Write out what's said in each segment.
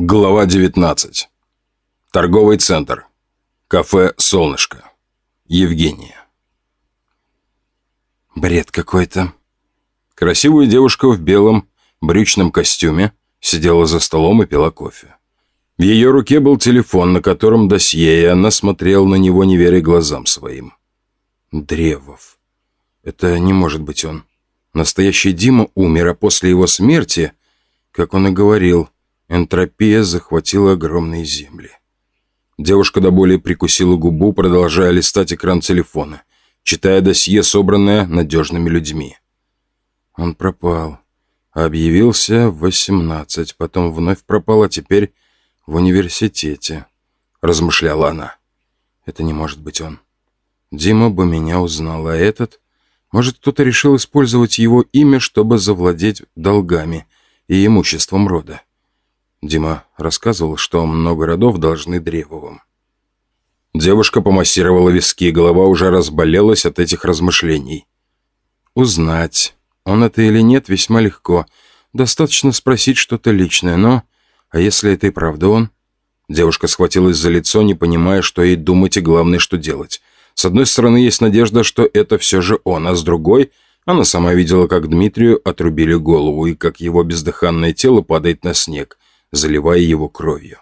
Глава 19. Торговый центр. Кафе «Солнышко». Евгения. Бред какой-то. Красивая девушка в белом брючном костюме сидела за столом и пила кофе. В ее руке был телефон, на котором досье, и она смотрела на него, не веря глазам своим. Древов. Это не может быть он. Настоящий Дима умер, а после его смерти, как он и говорил, Энтропия захватила огромные земли. Девушка до боли прикусила губу, продолжая листать экран телефона, читая досье, собранное надежными людьми. Он пропал. Объявился в 18, потом вновь пропал, а теперь в университете, размышляла она. Это не может быть он. Дима бы меня узнал, а этот... Может, кто-то решил использовать его имя, чтобы завладеть долгами и имуществом рода. Дима рассказывал, что много родов должны Древовым. Девушка помассировала виски, голова уже разболелась от этих размышлений. Узнать, он это или нет, весьма легко. Достаточно спросить что-то личное, но... А если это и правда он? Девушка схватилась за лицо, не понимая, что ей думать и главное, что делать. С одной стороны, есть надежда, что это все же он, а с другой... Она сама видела, как Дмитрию отрубили голову и как его бездыханное тело падает на снег – заливая его кровью.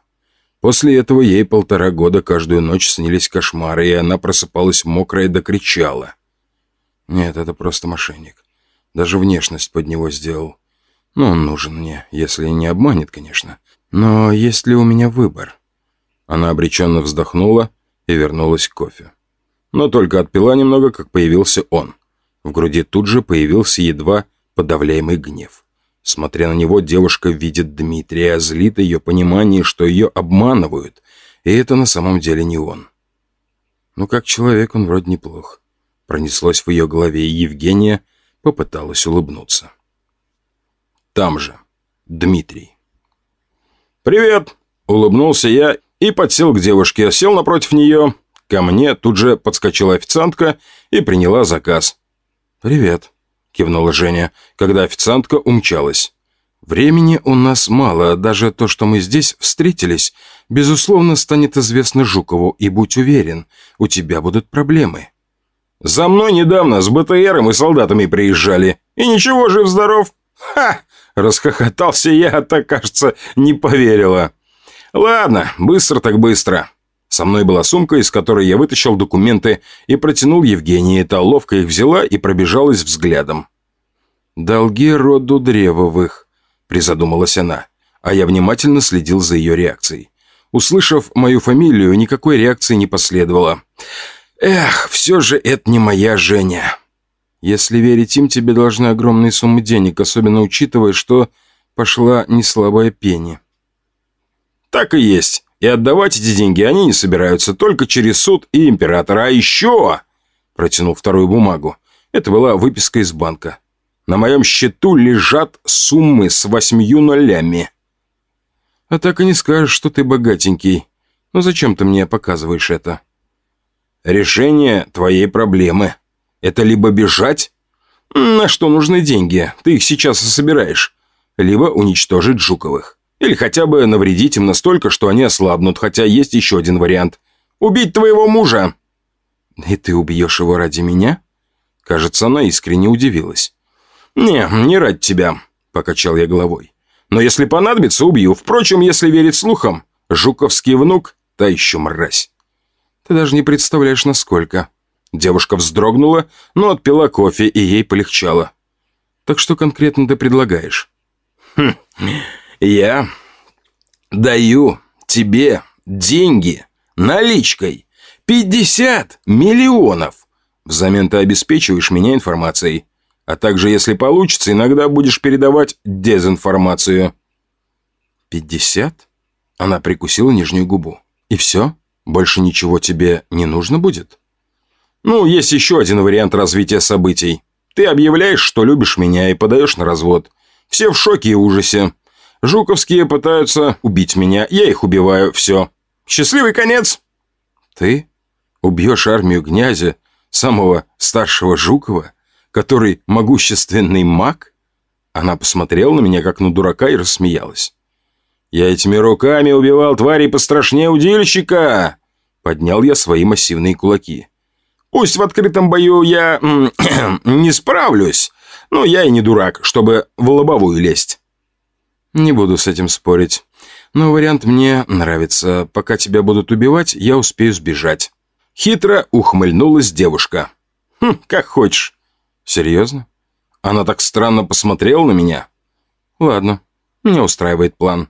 После этого ей полтора года каждую ночь снились кошмары, и она просыпалась мокрая да кричала. Нет, это просто мошенник. Даже внешность под него сделал. Ну, он нужен мне, если не обманет, конечно. Но есть ли у меня выбор? Она обреченно вздохнула и вернулась к кофе. Но только отпила немного, как появился он. В груди тут же появился едва подавляемый гнев. Смотря на него, девушка видит Дмитрия, злит ее понимание, что ее обманывают, и это на самом деле не он. Ну, как человек он вроде неплох. Пронеслось в ее голове, и Евгения попыталась улыбнуться. Там же Дмитрий. «Привет!» — улыбнулся я и подсел к девушке, сел напротив нее. Ко мне тут же подскочила официантка и приняла заказ. «Привет!» Кивнула Женя, когда официантка умчалась. «Времени у нас мало, даже то, что мы здесь встретились, безусловно, станет известно Жукову, и будь уверен, у тебя будут проблемы». «За мной недавно с БТРом и солдатами приезжали, и ничего, жив-здоров!» «Ха!» – расхохотался я, а так, кажется, не поверила. «Ладно, быстро так быстро». Со мной была сумка, из которой я вытащил документы и протянул Евгении. Та ловко их взяла и пробежалась взглядом. «Долги роду Древовых», — призадумалась она, а я внимательно следил за ее реакцией. Услышав мою фамилию, никакой реакции не последовало. «Эх, все же это не моя Женя». «Если верить им, тебе должны огромные суммы денег, особенно учитывая, что пошла неслабая пени». «Так и есть. И отдавать эти деньги они не собираются только через суд и императора. А еще...» Протянул вторую бумагу. Это была выписка из банка. На моем счету лежат суммы с восьмью нулями. А так и не скажешь, что ты богатенький. Но зачем ты мне показываешь это? Решение твоей проблемы. Это либо бежать, на что нужны деньги, ты их сейчас и собираешь, либо уничтожить Жуковых. Или хотя бы навредить им настолько, что они ослабнут, хотя есть еще один вариант. Убить твоего мужа!» «И ты убьешь его ради меня?» Кажется, она искренне удивилась. «Не, не ради тебя», — покачал я головой. «Но если понадобится, убью. Впрочем, если верить слухам, жуковский внук — та еще мразь». «Ты даже не представляешь, насколько». Девушка вздрогнула, но отпила кофе, и ей полегчало. «Так что конкретно ты предлагаешь?» «Хм, я даю тебе деньги наличкой. 50 миллионов. Взамен ты обеспечиваешь меня информацией. А также, если получится, иногда будешь передавать дезинформацию. 50? Она прикусила нижнюю губу. И все? Больше ничего тебе не нужно будет? Ну, есть еще один вариант развития событий. Ты объявляешь, что любишь меня и подаешь на развод. Все в шоке и ужасе. Жуковские пытаются убить меня, я их убиваю, все. Счастливый конец!» «Ты убьешь армию князя, самого старшего Жукова, который могущественный маг?» Она посмотрела на меня, как на дурака, и рассмеялась. Я этими руками убивал тварей пострашнее удильщика!» Поднял я свои массивные кулаки. «Пусть в открытом бою я не справлюсь, но я и не дурак, чтобы в лобовую лезть». «Не буду с этим спорить. Но вариант мне нравится. Пока тебя будут убивать, я успею сбежать». Хитро ухмыльнулась девушка. «Хм, как хочешь». «Серьезно? Она так странно посмотрела на меня?» «Ладно, мне устраивает план».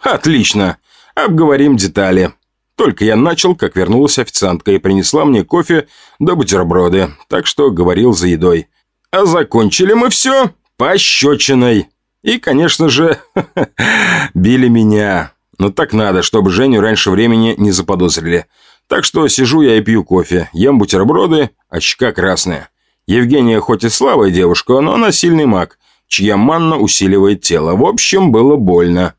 «Отлично. Обговорим детали». Только я начал, как вернулась официантка и принесла мне кофе да бутерброды, так что говорил за едой. А закончили мы все пощечиной. И, конечно же, били меня. Но так надо, чтобы Женю раньше времени не заподозрили. Так что сижу я и пью кофе, ем бутерброды, а щека красная. Евгения хоть и слабая девушка, но она сильный маг, чья манна усиливает тело. В общем, было больно.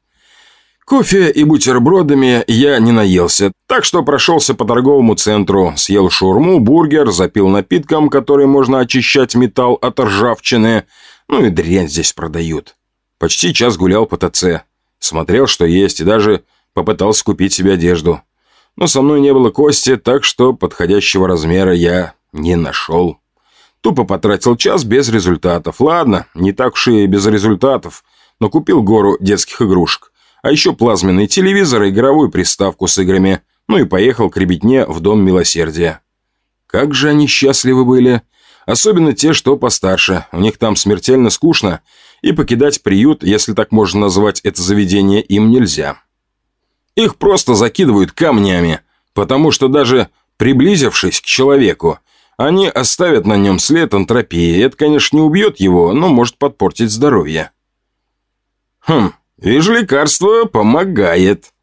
Кофе и бутербродами я не наелся, так что прошелся по торговому центру, съел шаурму, бургер, запил напитком, который можно очищать металл от ржавчины. Ну и дрянь здесь продают. Почти час гулял по ТЦ. Смотрел, что есть, и даже попытался купить себе одежду. Но со мной не было кости, так что подходящего размера я не нашел. Тупо потратил час без результатов. Ладно, не так уж и без результатов, но купил гору детских игрушек. А еще плазменный телевизор и игровую приставку с играми. Ну и поехал к ребятне в Дом Милосердия. Как же они счастливы были. Особенно те, что постарше. У них там смертельно скучно. И покидать приют, если так можно назвать это заведение, им нельзя. Их просто закидывают камнями. Потому что даже приблизившись к человеку, они оставят на нем след антропии. Это, конечно, не убьет его, но может подпортить здоровье. Хм, вижу, лекарство помогает.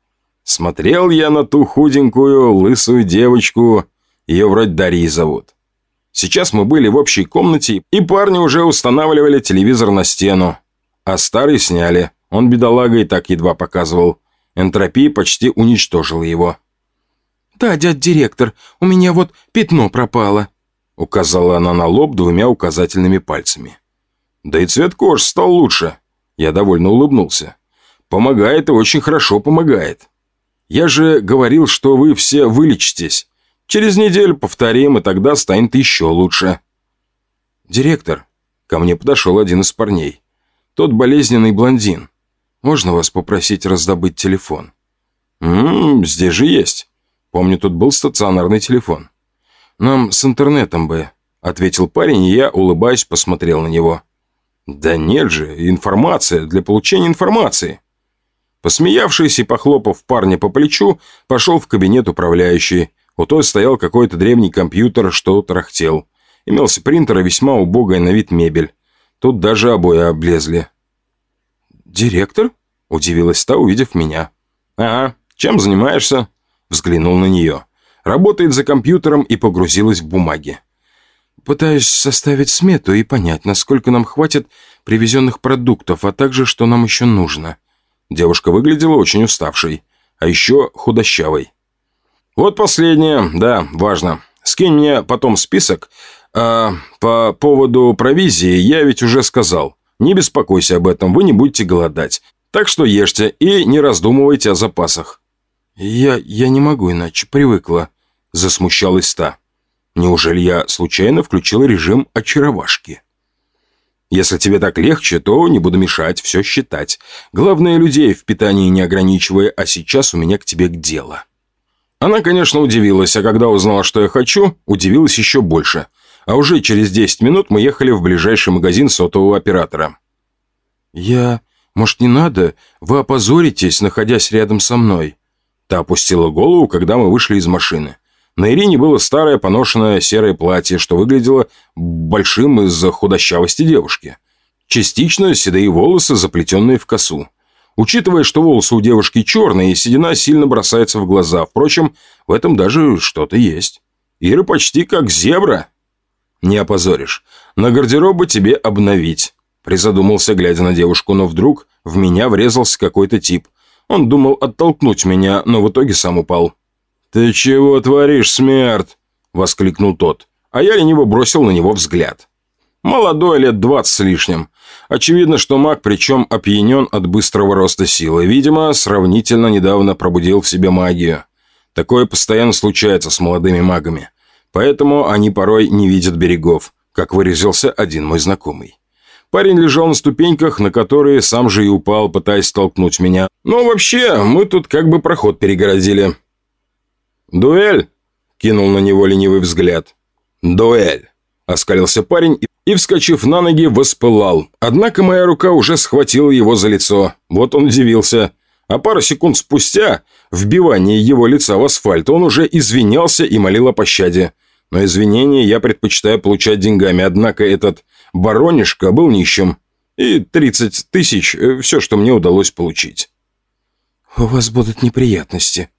Смотрел я на ту худенькую, лысую девочку. Ее вроде Дарьей зовут. Сейчас мы были в общей комнате, и парни уже устанавливали телевизор на стену. А старый сняли. Он, бедолага, и так едва показывал. Энтропия почти уничтожила его. «Да, дядь директор, у меня вот пятно пропало», указала она на лоб двумя указательными пальцами. «Да и цвет кожи стал лучше». Я довольно улыбнулся. «Помогает и очень хорошо помогает. Я же говорил, что вы все вылечитесь. Через неделю повторим, и тогда станет еще лучше». «Директор», — ко мне подошел один из парней. «Тот болезненный блондин. Можно вас попросить раздобыть телефон?» «Ммм, здесь же есть. Помню, тут был стационарный телефон». «Нам с интернетом бы», — ответил парень, и я, улыбаясь, посмотрел на него. «Да нет же, информация для получения информации». Посмеявшись и похлопав парня по плечу, пошел в кабинет управляющий. У той стоял какой-то древний компьютер, что тарахтел. Имелся принтер и весьма убогая на вид мебель. Тут даже обои облезли. «Директор?» – удивилась та, увидев меня. «Ага, чем занимаешься?» – взглянул на нее. Работает за компьютером и погрузилась в бумаги. «Пытаюсь составить смету и понять, насколько нам хватит привезенных продуктов, а также, что нам еще нужно». Девушка выглядела очень уставшей, а еще худощавой. «Вот последнее, да, важно. Скинь мне потом список. А по поводу провизии я ведь уже сказал. Не беспокойся об этом, вы не будете голодать. Так что ешьте и не раздумывайте о запасах». «Я, я не могу иначе, привыкла», – засмущалась та. «Неужели я случайно включил режим очаровашки?» «Если тебе так легче, то не буду мешать, все считать. Главное, людей в питании не ограничивая, а сейчас у меня к тебе к делу». Она, конечно, удивилась, а когда узнала, что я хочу, удивилась еще больше. А уже через 10 минут мы ехали в ближайший магазин сотового оператора. «Я... Может, не надо? Вы опозоритесь, находясь рядом со мной». Та опустила голову, когда мы вышли из машины. На Ирине было старое поношенное серое платье, что выглядело большим из-за худощавости девушки. Частично седые волосы, заплетенные в косу. Учитывая, что волосы у девушки черные, седина сильно бросается в глаза. Впрочем, в этом даже что-то есть. Ира почти как зебра. Не опозоришь. На гардеробы тебе обновить. Призадумался, глядя на девушку, но вдруг в меня врезался какой-то тип. Он думал оттолкнуть меня, но в итоге сам упал. «Ты чего творишь, смерть?» – воскликнул тот. А я лениво бросил на него взгляд. Молодой, лет двадцать с лишним. Очевидно, что маг, причем опьянен от быстрого роста силы. Видимо, сравнительно недавно пробудил в себе магию. Такое постоянно случается с молодыми магами. Поэтому они порой не видят берегов, как выразился один мой знакомый. Парень лежал на ступеньках, на которые сам же и упал, пытаясь столкнуть меня. Ну, вообще, мы тут как бы проход перегородили. «Дуэль?» – кинул на него ленивый взгляд. «Дуэль!» – оскалился парень и, вскочив на ноги, воспылал. Однако моя рука уже схватила его за лицо. Вот он удивился. А пару секунд спустя, вбивание его лица в асфальт, он уже извинялся и молил о пощаде. Но извинения я предпочитаю получать деньгами, однако этот баронишка был нищим. И 30 тысяч – все, что мне удалось получить. «У вас будут неприятности».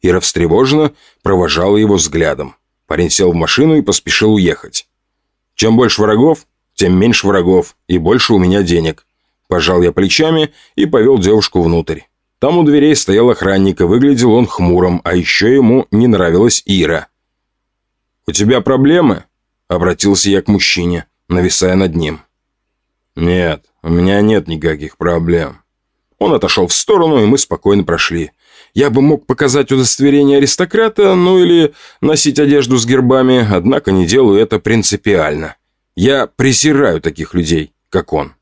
Ира встревоженно провожала его взглядом. Парень сел в машину и поспешил уехать. «Чем больше врагов, тем меньше врагов, и больше у меня денег». Пожал я плечами и повел девушку внутрь. Там у дверей стоял охранник, и выглядел он хмурым, а еще ему не нравилась Ира. «У тебя проблемы?» – обратился я к мужчине, нависая над ним. «Нет, у меня нет никаких проблем». Он отошел в сторону, и мы спокойно прошли. Я бы мог показать удостоверение аристократа, ну или носить одежду с гербами, однако не делаю это принципиально. Я презираю таких людей, как он.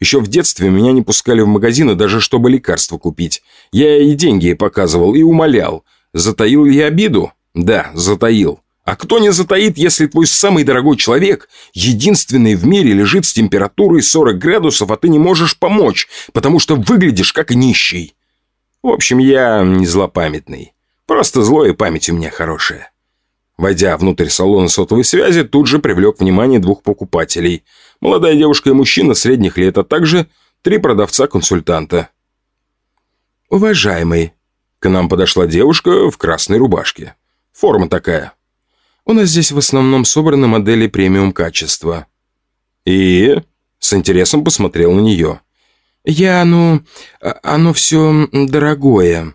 Еще в детстве меня не пускали в магазины, даже чтобы лекарства купить. Я и деньги показывал, и умолял. Затаил я обиду? Да, затаил. А кто не затаит, если твой самый дорогой человек, единственный в мире, лежит с температурой 40 градусов, а ты не можешь помочь, потому что выглядишь как нищий? В общем, я не злопамятный. Просто злое память у меня хорошая. Войдя внутрь салона сотовой связи, тут же привлек внимание двух покупателей. Молодая девушка и мужчина средних лет, а также три продавца-консультанта. «Уважаемый», к нам подошла девушка в красной рубашке. Форма такая. У нас здесь в основном собраны модели премиум качества». «И?» С интересом посмотрел на нее. «Я, ну... А, оно все дорогое».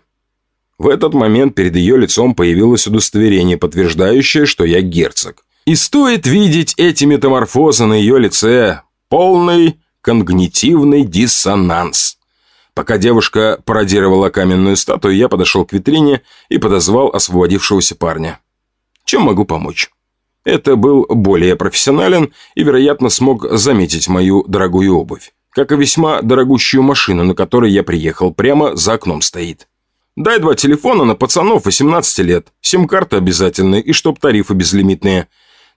В этот момент перед ее лицом появилось удостоверение, подтверждающее, что я герцог. И стоит видеть эти метаморфозы на ее лице. Полный когнитивный диссонанс. Пока девушка пародировала каменную статую, я подошел к витрине и подозвал освободившегося парня. Чем могу помочь? Это был более профессионален и, вероятно, смог заметить мою дорогую обувь. Как и весьма дорогущую машину, на которой я приехал, прямо за окном стоит. Дай два телефона на пацанов 18 лет, сим-карты обязательные и чтоб тарифы безлимитные.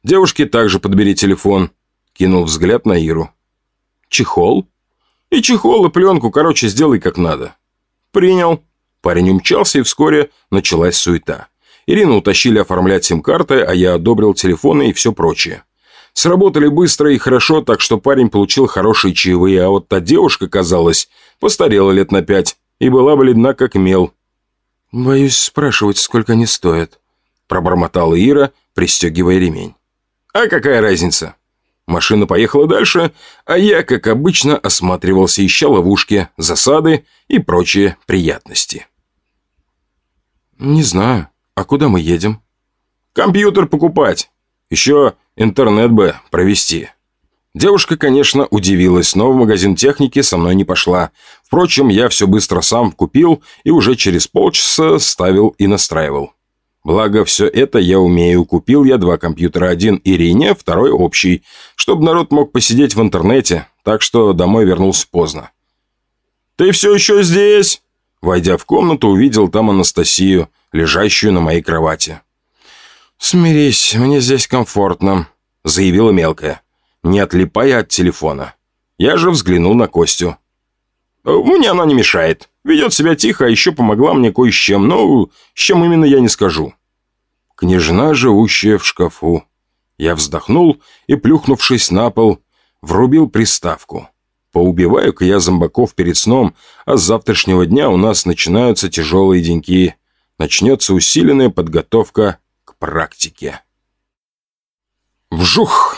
Девушке также подбери телефон. Кинул взгляд на Иру. Чехол? И чехол, и пленку, короче, сделай как надо. Принял. Парень умчался, и вскоре началась суета. Ирину утащили оформлять сим-карты, а я одобрил телефоны и все прочее. Сработали быстро и хорошо, так что парень получил хорошие чаевые, а вот та девушка, казалось, постарела лет на пять и была бледна как мел. «Боюсь спрашивать, сколько они стоят», – пробормотала Ира, пристегивая ремень. «А какая разница?» Машина поехала дальше, а я, как обычно, осматривался, ища ловушки, засады и прочие приятности. «Не знаю», «А куда мы едем?» «Компьютер покупать. Еще интернет бы провести». Девушка, конечно, удивилась, но в магазин техники со мной не пошла. Впрочем, я все быстро сам купил и уже через полчаса ставил и настраивал. Благо, все это я умею. Купил я два компьютера. Один Ирине, второй общий. Чтобы народ мог посидеть в интернете. Так что домой вернулся поздно. «Ты все еще здесь?» Войдя в комнату, увидел там Анастасию лежащую на моей кровати. «Смирись, мне здесь комфортно», — заявила мелкая, не отлипая от телефона. Я же взглянул на Костю. «Мне она не мешает. Ведет себя тихо, а еще помогла мне кое с чем. Но с чем именно я не скажу». Княжна, живущая в шкафу. Я вздохнул и, плюхнувшись на пол, врубил приставку. Поубиваю-ка я зомбаков перед сном, а с завтрашнего дня у нас начинаются тяжелые деньки начнется усиленная подготовка практике. Вжух!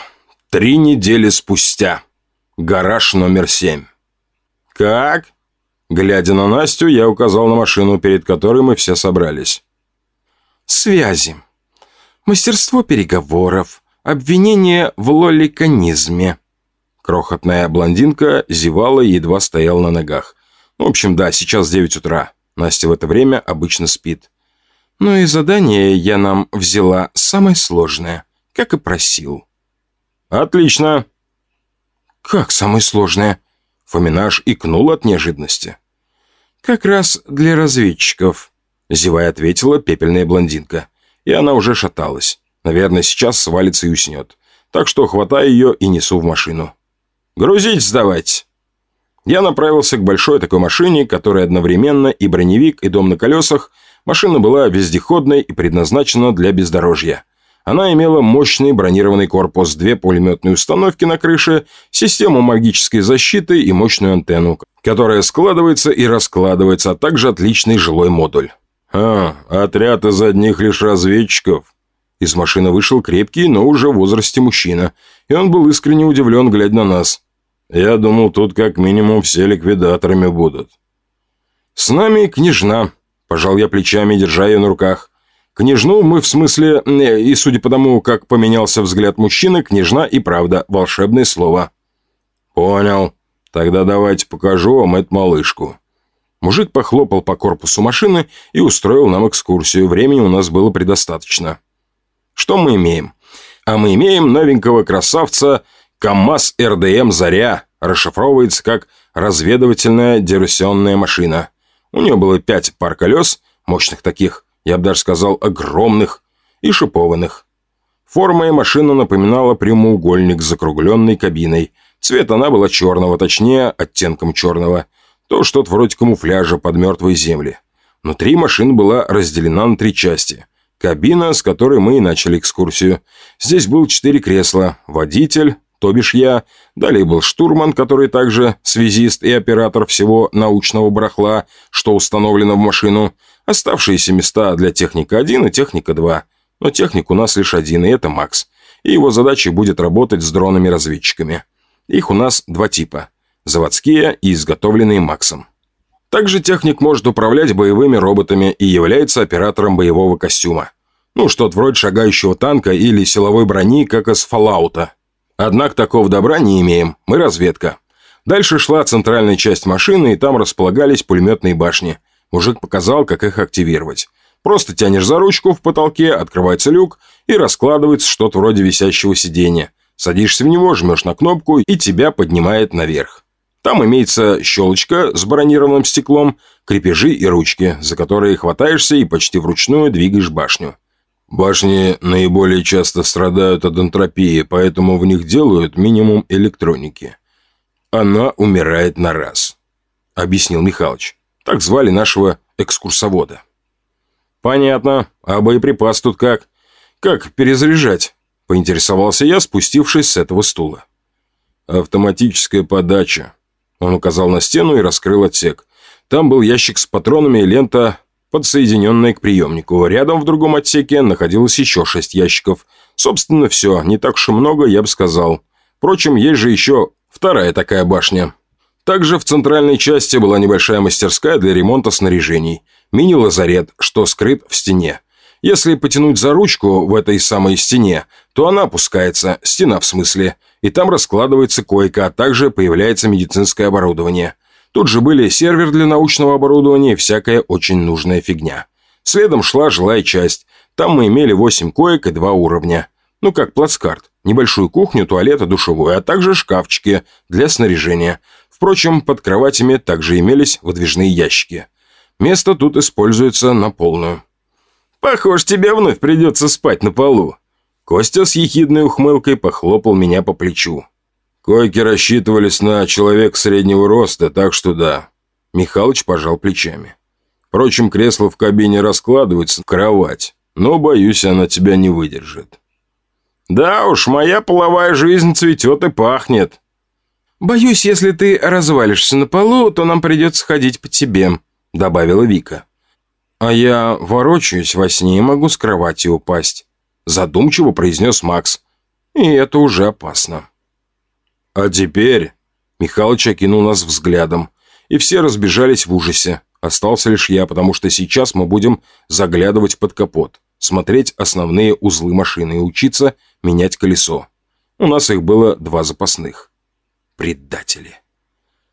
Три недели спустя. Гараж номер семь. «Как?» Глядя на Настю, я указал на машину, перед которой мы все собрались. «Связи. Мастерство переговоров. Обвинение в лоликанизме». Крохотная блондинка зевала и едва стояла на ногах. Ну, в общем, да, сейчас 9 утра. Настя в это время обычно спит. Ну и задание я нам взяла самое сложное, как и просил. Отлично. Как самое сложное? Фоминаж икнул от неожиданности. Как раз для разведчиков, зевая ответила пепельная блондинка. И она уже шаталась. Наверное, сейчас свалится и уснет. Так что хватаю ее и несу в машину. «Грузить сдавать!» Я направился к большой такой машине, которая одновременно и броневик, и дом на колесах. Машина была вездеходной и предназначена для бездорожья. Она имела мощный бронированный корпус, две пулеметные установки на крыше, систему магической защиты и мощную антенну, которая складывается и раскладывается, а также отличный жилой модуль. «А, отряд из одних лишь разведчиков», из машины вышел крепкий, но уже в возрасте мужчина, и он был искренне удивлен, глядя на нас. «Я думал, тут как минимум все ликвидаторами будут». «С нами княжна», – пожал я плечами, держа ее на руках. Княжну мы в смысле, э, и судя по тому, как поменялся взгляд мужчины, княжна и правда волшебное слово. «Понял. Тогда давайте покажу вам эту малышку». Мужик похлопал по корпусу машины и устроил нам экскурсию. Времени у нас было предостаточно. Что мы имеем? А мы имеем новенького красавца КАМАЗ РДМ «Заря». Расшифровывается как разведывательная диверсионная машина. У нее было пять пар колес, мощных таких, я бы даже сказал огромных, и шипованных. Форма и машина напоминала прямоугольник с закругленной кабиной. Цвет она была черного, точнее, оттенком черного. То что-то вроде камуфляжа под мертвые земли. Внутри машина была разделена на три части – Кабина, с которой мы и начали экскурсию. Здесь было четыре кресла. Водитель, то бишь я. Далее был штурман, который также связист и оператор всего научного барахла, что установлено в машину. Оставшиеся места для техника 1 и техника 2. Но техник у нас лишь один, и это Макс. И его задачей будет работать с дронами-разведчиками. Их у нас два типа. Заводские и изготовленные Максом. Также техник может управлять боевыми роботами и является оператором боевого костюма. Ну, что-то вроде шагающего танка или силовой брони, как из Fallout. Однако такого добра не имеем, мы разведка. Дальше шла центральная часть машины, и там располагались пулеметные башни. Мужик показал, как их активировать. Просто тянешь за ручку в потолке, открывается люк, и раскладывается что-то вроде висящего сиденья. Садишься в него, жмешь на кнопку, и тебя поднимает наверх. Там имеется щелочка с бронированным стеклом, крепежи и ручки, за которые хватаешься и почти вручную двигаешь башню. Башни наиболее часто страдают от энтропии, поэтому в них делают минимум электроники. Она умирает на раз, объяснил Михалыч. Так звали нашего экскурсовода. Понятно. А боеприпас тут как? Как перезаряжать? Поинтересовался я, спустившись с этого стула. Автоматическая подача. Он указал на стену и раскрыл отсек. Там был ящик с патронами и лента, подсоединенная к приемнику. Рядом в другом отсеке находилось еще шесть ящиков. Собственно, все. Не так уж и много, я бы сказал. Впрочем, есть же еще вторая такая башня. Также в центральной части была небольшая мастерская для ремонта снаряжений. Мини-лазарет, что скрыт в стене. Если потянуть за ручку в этой самой стене, то она опускается, стена в смысле, и там раскладывается койка, а также появляется медицинское оборудование. Тут же были сервер для научного оборудования и всякая очень нужная фигня. Следом шла жилая часть. Там мы имели 8 коек и 2 уровня. Ну как плацкарт. Небольшую кухню, туалет и душевую, а также шкафчики для снаряжения. Впрочем, под кроватями также имелись выдвижные ящики. Место тут используется на полную. «Похож, тебе вновь придется спать на полу», Костя с ехидной ухмылкой похлопал меня по плечу. Койки рассчитывались на человек среднего роста, так что да. Михалыч пожал плечами. Впрочем, кресло в кабине раскладывается в кровать, но, боюсь, она тебя не выдержит. Да уж, моя половая жизнь цветет и пахнет. Боюсь, если ты развалишься на полу, то нам придется ходить по тебе, добавила Вика. А я ворочаюсь во сне и могу с кровати упасть задумчиво произнес Макс. И это уже опасно. А теперь... Михалыч окинул нас взглядом, и все разбежались в ужасе. Остался лишь я, потому что сейчас мы будем заглядывать под капот, смотреть основные узлы машины и учиться менять колесо. У нас их было два запасных. Предатели.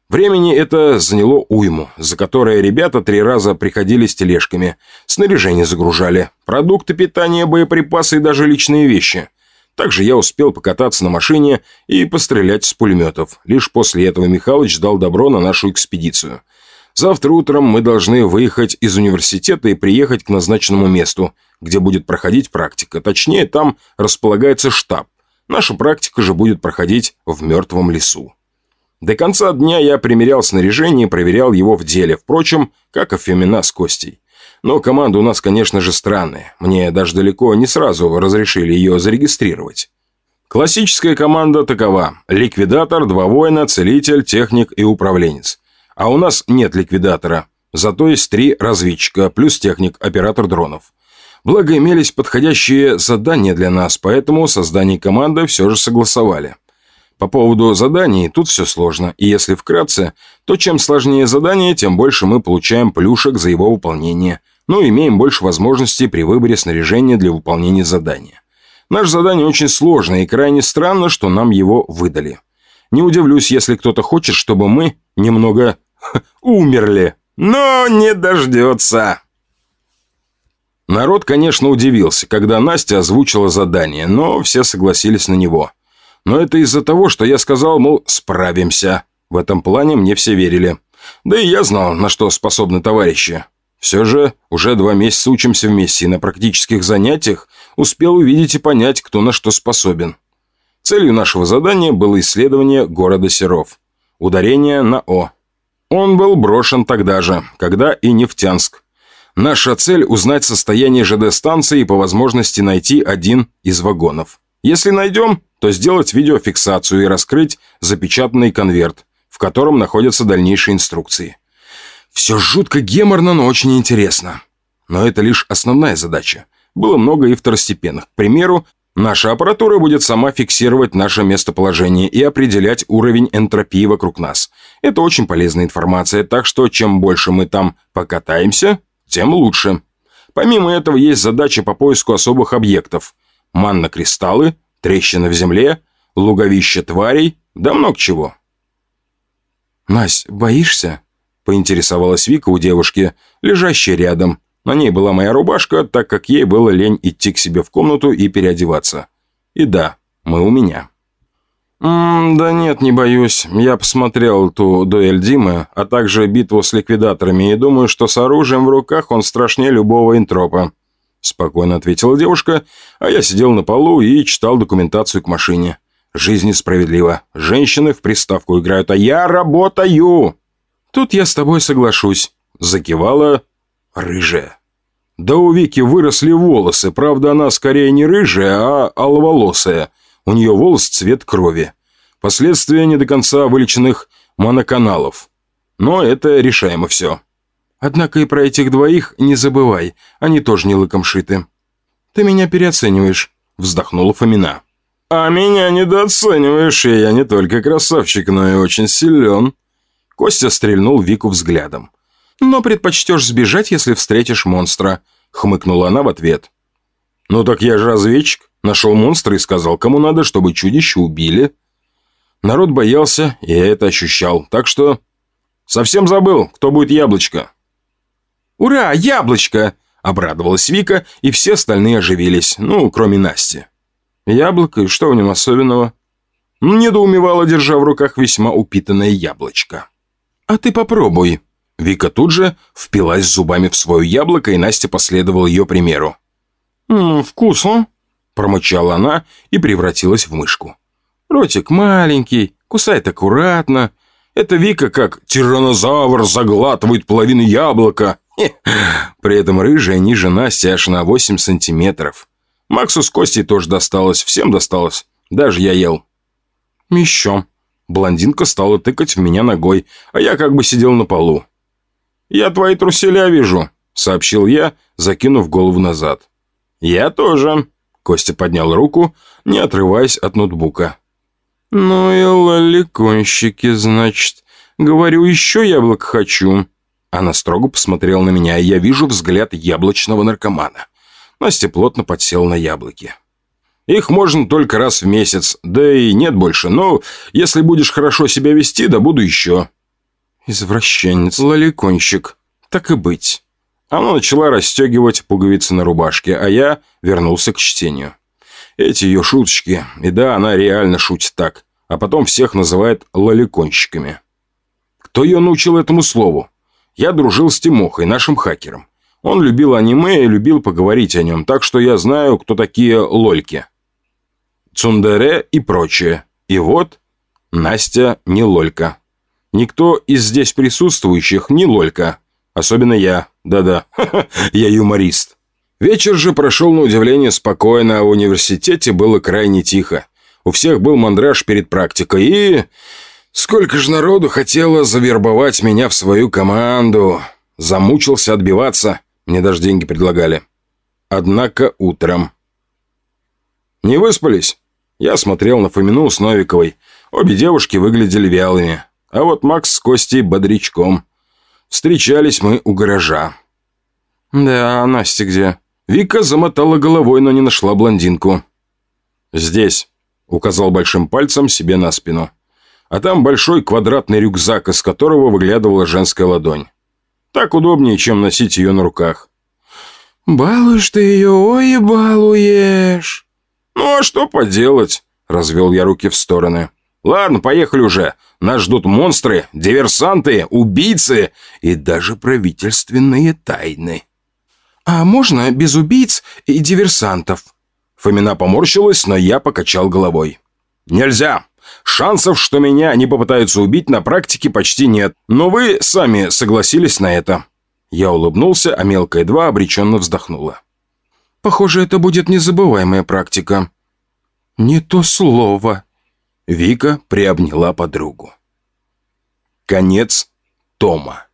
Времени это заняло уйму, за которое ребята три раза приходили с тележками, снаряжение загружали, продукты питания, боеприпасы и даже личные вещи. Также я успел покататься на машине и пострелять с пулеметов. Лишь после этого Михалыч дал добро на нашу экспедицию. Завтра утром мы должны выехать из университета и приехать к назначенному месту, где будет проходить практика. Точнее, там располагается штаб. Наша практика же будет проходить в мертвом лесу. До конца дня я примерял снаряжение и проверял его в деле. Впрочем, как и Фемина с Костей. Но команда у нас, конечно же, странная. Мне даже далеко не сразу разрешили ее зарегистрировать. Классическая команда такова. Ликвидатор, два воина, целитель, техник и управленец. А у нас нет ликвидатора. Зато есть три разведчика, плюс техник, оператор дронов. Благо имелись подходящие задания для нас, поэтому создание команды все же согласовали. По поводу заданий тут все сложно, и если вкратце, то чем сложнее задание, тем больше мы получаем плюшек за его выполнение, но имеем больше возможностей при выборе снаряжения для выполнения задания. Наше задание очень сложное, и крайне странно, что нам его выдали. Не удивлюсь, если кто-то хочет, чтобы мы немного умерли, но не дождется. Народ, конечно, удивился, когда Настя озвучила задание, но все согласились на него – но это из-за того, что я сказал, мол, справимся. В этом плане мне все верили. Да и я знал, на что способны товарищи. Все же уже два месяца учимся вместе, и на практических занятиях успел увидеть и понять, кто на что способен. Целью нашего задания было исследование города Серов. Ударение на «О». Он был брошен тогда же, когда и Нефтянск. Наша цель – узнать состояние ЖД-станции и по возможности найти один из вагонов. Если найдем, то сделать видеофиксацию и раскрыть запечатанный конверт, в котором находятся дальнейшие инструкции. Все жутко геморно, но очень интересно. Но это лишь основная задача. Было много и второстепенных. К примеру, наша аппаратура будет сама фиксировать наше местоположение и определять уровень энтропии вокруг нас. Это очень полезная информация, так что чем больше мы там покатаемся, тем лучше. Помимо этого есть задача по поиску особых объектов. Манна-кристаллы, трещины в земле, луговище тварей, да много чего. «Нась, боишься?» – поинтересовалась Вика у девушки, лежащей рядом. На ней была моя рубашка, так как ей было лень идти к себе в комнату и переодеваться. И да, мы у меня. «М -м, «Да нет, не боюсь. Я посмотрел ту дуэль Димы, а также битву с ликвидаторами, и думаю, что с оружием в руках он страшнее любого интропа. Спокойно ответила девушка, а я сидел на полу и читал документацию к машине. Жизнь несправедлива. Женщины в приставку играют, а я работаю. Тут я с тобой соглашусь. Закивала рыжая. Да у Вики выросли волосы, правда она скорее не рыжая, а алволосая. У нее волос цвет крови. Последствия не до конца вылеченных моноканалов. Но это решаемо все. Однако и про этих двоих не забывай, они тоже не лыком шиты. Ты меня переоцениваешь, вздохнула Фомина. А меня недооцениваешь, и я не только красавчик, но и очень силен. Костя стрельнул Вику взглядом. «Но предпочтешь сбежать, если встретишь монстра», — хмыкнула она в ответ. «Ну так я же разведчик. Нашел монстра и сказал, кому надо, чтобы чудище убили». Народ боялся, и я это ощущал, так что... «Совсем забыл, кто будет яблочко?» «Ура, яблочко!» – обрадовалась Вика, и все остальные оживились, ну, кроме Насти. «Яблоко? И что в нем особенного?» Недоумевала, держа в руках весьма упитанное яблочко. «А ты попробуй». Вика тут же впилась зубами в свое яблоко, и Настя последовала ее примеру. «Ммм, вкусно», – промычала она и превратилась в мышку. «Ротик маленький, кусает аккуратно. Это Вика как тиранозавр заглатывает половину яблока. При этом рыжая ниже Насти аж на 8 сантиметров. Максу с Костей тоже досталось, всем досталось. Даже я ел. Еще. Блондинка стала тыкать в меня ногой, а я как бы сидел на полу. «Я твои труселя вижу», — сообщил я, закинув голову назад. «Я тоже», — Костя поднял руку, не отрываясь от ноутбука. «Ну и лоликонщики, значит. Говорю, еще яблок хочу». Она строго посмотрела на меня, и я вижу взгляд яблочного наркомана. Настя плотно подсела на яблоки. Их можно только раз в месяц, да и нет больше, но если будешь хорошо себя вести, да буду еще». «Извращенец, лоликонщик, так и быть». Она начала расстегивать пуговицы на рубашке, а я вернулся к чтению. Эти ее шуточки, и да, она реально шутит так, а потом всех называет лоликонщиками. Кто ее научил этому слову? Я дружил с Тимохой, нашим хакером. Он любил аниме и любил поговорить о нем, так что я знаю, кто такие лольки. Цундере и прочее. И вот Настя не лолька. Никто из здесь присутствующих не лолька. Особенно я. Да-да, я юморист. Вечер же прошел на удивление спокойно, а в университете было крайне тихо. У всех был мандраж перед практикой и... Сколько же народу хотело завербовать меня в свою команду. Замучился отбиваться. Мне даже деньги предлагали. Однако утром... «Не выспались?» Я смотрел на Фомину с Новиковой. Обе девушки выглядели вялыми. А вот Макс с Костей бодрячком. Встречались мы у гаража. «Да, а Настя где?» Вика замотала головой, но не нашла блондинку. «Здесь», — указал большим пальцем себе на спину. А там большой квадратный рюкзак, из которого выглядывала женская ладонь. Так удобнее, чем носить ее на руках. «Балуешь ты ее, ой, балуешь!» «Ну, а что поделать?» — развел я руки в стороны. «Ладно, поехали уже. Нас ждут монстры, диверсанты, убийцы и даже правительственные тайны. А можно без убийц и диверсантов? Фомина поморщилась, но я покачал головой. Нельзя. Шансов, что меня не попытаются убить, на практике почти нет. Но вы сами согласились на это. Я улыбнулся, а мелкая два обреченно вздохнула. Похоже, это будет незабываемая практика. Не то слово. Вика приобняла подругу. Конец тома.